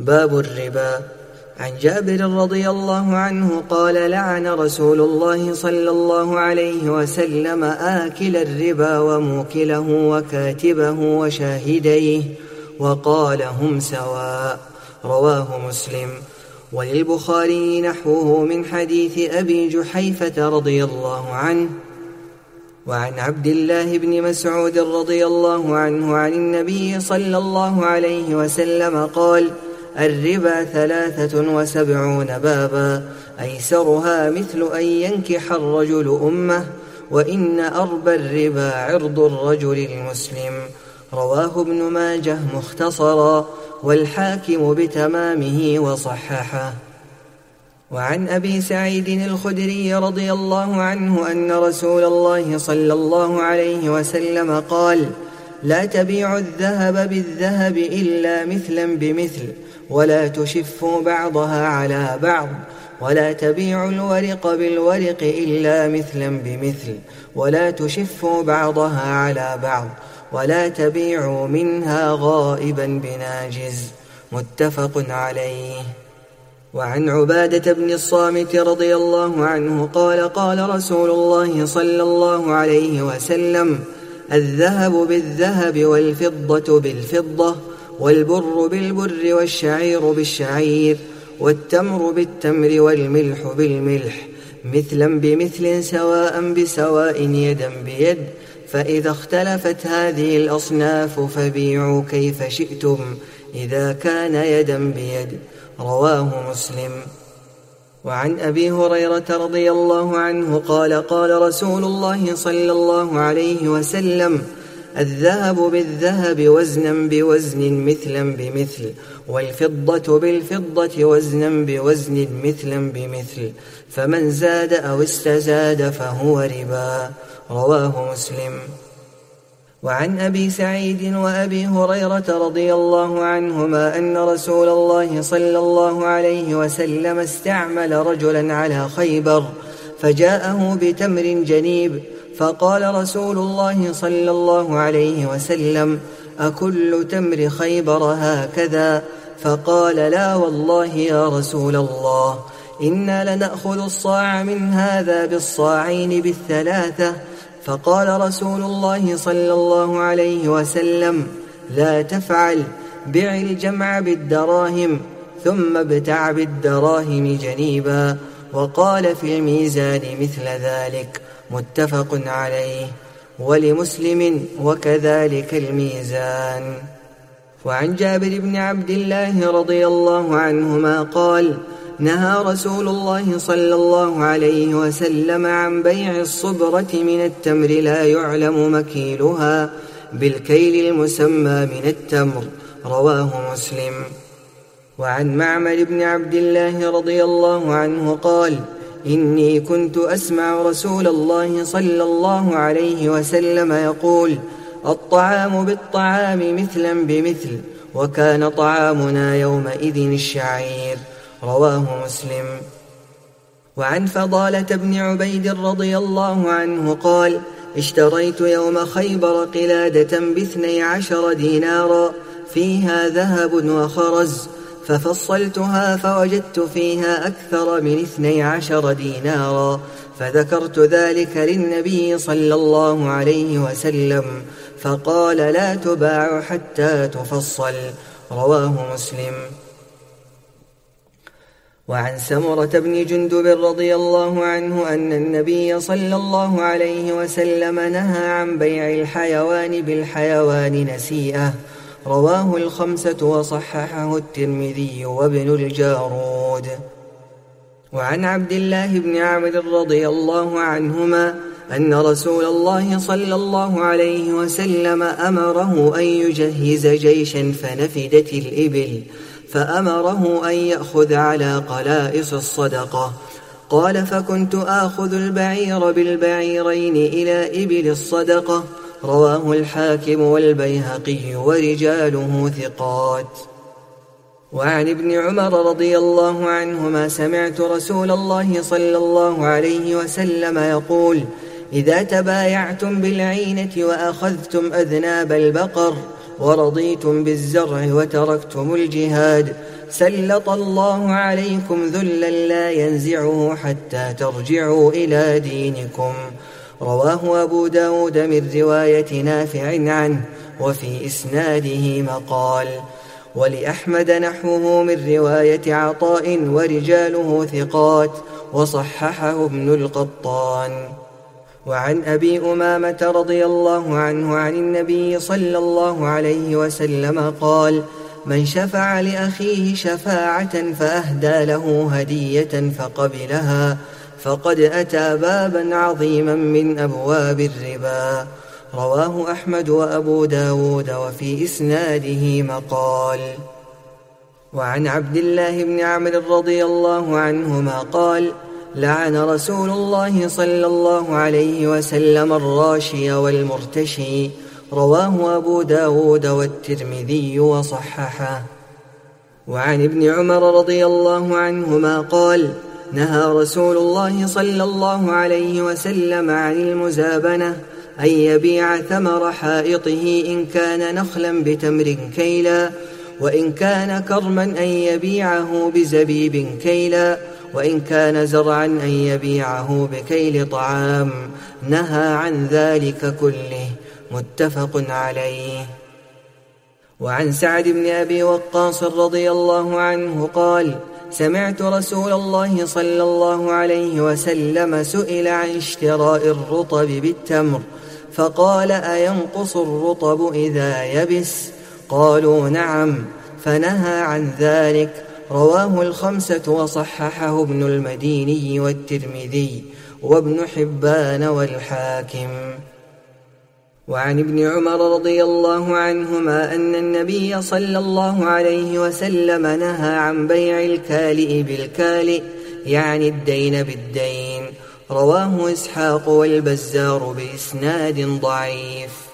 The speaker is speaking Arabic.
باب الربا. عن جابر رضي الله عنه قال لعن رسول الله صلى الله عليه وسلم آكل الربا وموكله وكاتبه وشاهديه وقال هم سواء. رواه مسلم. وللبخاري نحوه من حديث أبي جحيفة رضي الله عنه. وعن عبد الله بن مسعود رضي الله عنه عن النبي صلى الله عليه وسلم قال الربا ثلاثة وسبعون بابا أيسرها مثل أن ينكح الرجل أمه وإن أربى الربا عرض الرجل المسلم. رواه ابن ماجه مختصرا والحاكم بتمامه وصححه. وعن أبي سعيد الخدري رضي الله عنه أن رسول الله صلى الله عليه وسلم قال لا تبيع الذهب بالذهب إلا مثلا بمثل ولا تشفوا بعضها على بعض ولا تبيعوا الورق بالورق إلا مثلا بمثل ولا تشفوا بعضها على بعض ولا تبيعوا منها غائبا بناجز متفق عليه. وعن عبادة بن الصامت رضي الله عنه قال قال رسول الله صلى الله عليه وسلم الذهب بالذهب والفضة بالفضة والبر بالبر والشعير بالشعير والتمر بالتمر والملح بالملح مثلا بمثل سواء بسواء يدا بيد فإذا اختلفت هذه الأصناف فبيعوا كيف شئتم إذا كان يدا بيد رواه مسلم وعن أبي هريرة رضي الله عنه قال قال رسول الله صلى الله عليه وسلم الذهب بالذهب وزنا بوزن مثلا بمثل والفضة بالفضة وزنا بوزن مثلا بمثل فمن زاد أو استزاد فهو ربا. رواه مسلم. وعن أبي سعيد وأبي هريرة رضي الله عنهما أن رسول الله صلى الله عليه وسلم استعمل رجلا على خيبر فجاءه بتمر جنيب فقال رسول الله صلى الله عليه وسلم أكل تمر خيبر هكذا؟ فقال لا والله يا رسول الله إنا لنأخذ الصاع من هذا بالصاعين بالثلاثة. فقال رسول الله صلى الله عليه وسلم لا تفعل بع الجمع بالدراهم ثم ابتع بالدراهم جنيبا. وقال في الميزان مثل ذلك. متفق عليه ولمسلم وكذلك الميزان. وعن جابر بن عبد الله رضي الله عنهما قال نهى رسول الله صلى الله عليه وسلم عن بيع الصبرة من التمر لا يعلم مكيلها بالكيل المسمى من التمر رواه مسلم. وعن معمر بن عبد الله رضي الله عنه قال إني كنت أسمع رسول الله صلى الله عليه وسلم يقول الطعام بالطعام مثلا بمثل وكان طعامنا يومئذ الشعير. رواه مسلم. وعن فضالة بن عبيد رضي الله عنه قال اشتريت يوم خيبر قلادة باثني عشر دينارا فيها ذهب وخرز ففصلتها فوجدت فيها أكثر من اثني عشر دينارا فذكرت ذلك للنبي صلى الله عليه وسلم فقال لا تباع حتى تفصل رواه مسلم. وعن سمرة بن جندب رضي الله عنه أن النبي صلى الله عليه وسلم نهى عن بيع الحيوان بالحيوان نسيئة رواه الخمسة وصححه الترمذي وابن الجارود. وعن عبد الله بن عمرو رضي الله عنهما أن رسول الله صلى الله عليه وسلم أمره أن يجهز جيشا فنفدت الإبل فأمره أن يأخذ على قلائص الصدقة. قال فكنت آخذ البعير بالبعيرين إلى إبل الصدقة رواه الحاكم والبيهقي ورجاله ثقات. وعن ابن عمر رضي الله عنهما سمعت رسول الله صلى الله عليه وسلم يقول إذا تبايعتم بالعينة وأخذتم أذناب البقر ورضيتم بالزرع وتركتم الجهاد سلط الله عليكم ذلا لا ينزعه حتى ترجعوا إلى دينكم. رواه أبو داود من رواية نافع عنه وفي إسناده مقال ولأحمد نحوه من رواية عطاء ورجاله ثقات وصححه ابن القطان. وعن أبي أمامة رضي الله عنه عن النبي صلى الله عليه وسلم قال من شفع لأخيه شفاعة فأهدى له هدية فقبلها فقد أتى بابا عظيما من أبواب الربا. رواه أحمد وأبو داود وفي إسناده مقال. وعن عبد الله بن عمرو رضي الله عنهما قال لعن رسول الله صلى الله عليه وسلم الراشي والمرتشي. رواه أبو داود والترمذي وصححه. وعن ابن عمر رضي الله عنهما قال نهى رسول الله صلى الله عليه وسلم عن المزابنة أن يبيع ثمر حائطه إن كان نخلا بتمر كيلا وإن كان كرما أن يبيعه بزبيب كيلا وإن كان زرعا أن يبيعه بكيل طعام. نهى عن ذلك كله متفق عليه. وعن سعد بن أبي وقاص رضي الله عنه قال سمعت رسول الله صلى الله عليه وسلم سئل عن اشتراء الرطب بالتمر فقال أينقص الرطب إذا يبس؟ قالوا نعم فنهى عن ذلك. رواه الخمسة وصححه ابن المديني والترمذي وابن حبان والحاكم. وعن ابن عمر رضي الله عنهما أن النبي صلى الله عليه وسلم نهى عن بيع الكالئ بالكالئ يعني الدين بالدين. رواه إسحاق والبزار بإسناد ضعيف.